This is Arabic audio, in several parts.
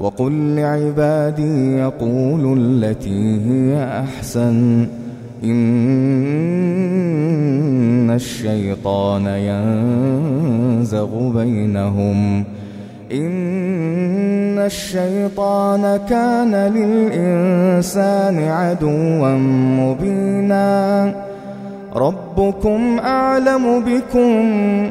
وقل لعبادي يقولوا التي هي أحسن. إن الشيطان ينزغ بينهم. إن الشيطان كان للإنسان عدوا مبينا. ربكم أعلم بكم.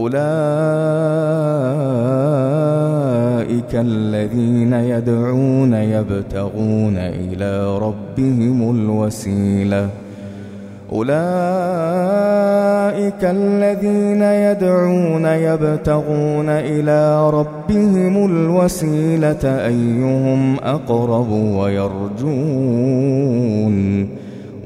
أولئك الذين يدعون يبتغون إلى ربهم الوسيلة. أولئك الذين يدعون يبتغون إلى ربهم الوسيلة أيهم أقرب ويرجون.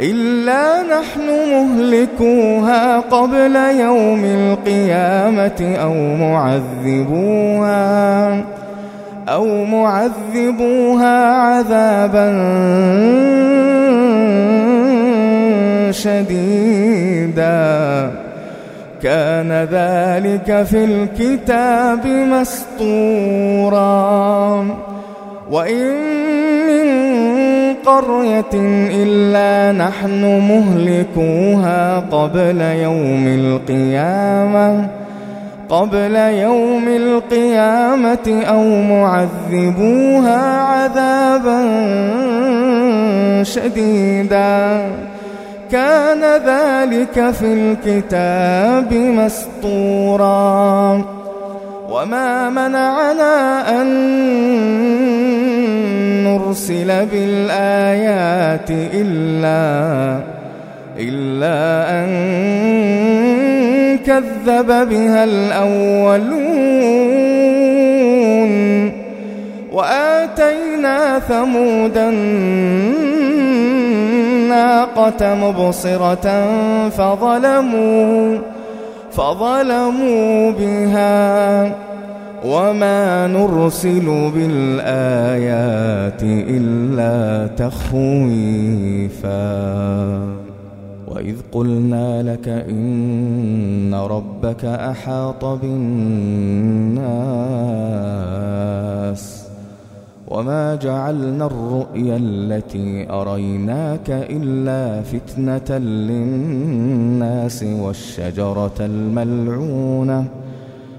إلا نحن مهلكوها قبل يوم القيامة أو معذبوها أو معذبوها عذابا شديدا. كان ذلك في الكتاب مسطورا. وإن قرية إلا نحن مهلكوها قبل يوم القيامة قبل يوم القيامة أو معذبوها عذابا شديدا. كان ذلك في الكتاب مسطورا وما منعنا أن نرسل بالآيات إلا إلا أن كذب بها الأولون. وآتينا ثمود الناقة مبصرة فظلموا فظلموا بها. وما نرسل بالآيات إلا تخويفاً. وإذ قلنا لك إن ربك أحاط بالناس وما جعلنا الرؤيا التي أريناك إلا فتنة للناس والشجرة الملعونة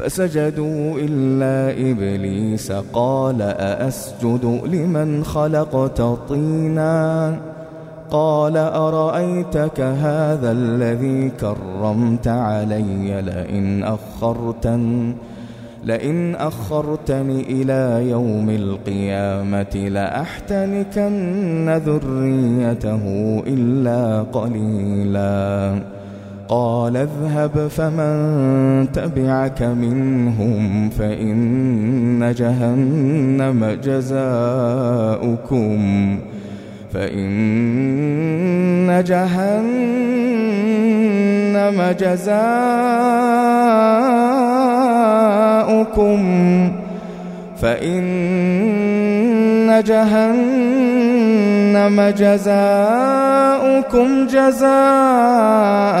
فسجدوا إلا إبليس قال أأسجد لمن خلقت طينا قال أرأيتك هذا الذي كرمت علي لئن أخرتن لئن أخرتني إلى يوم القيامة لأحتنكن ذريته إلا قليلاً قال اذهب فمن تبعك منهم فإن جهنم جزاؤكم فإن جهنم جزاؤكم فإن جهنم جزاؤكم جزاء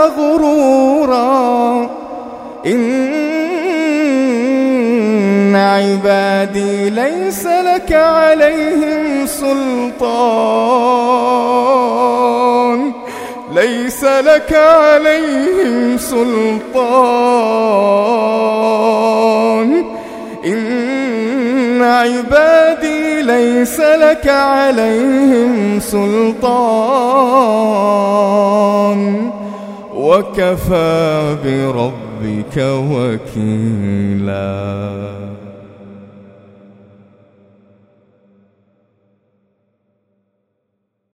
إن عبادي ليس لك عليهم سلطان. ليس لك عليهم سلطان. إن عبادي ليس لك عليهم سلطان. وكفى بربك وكيلاً.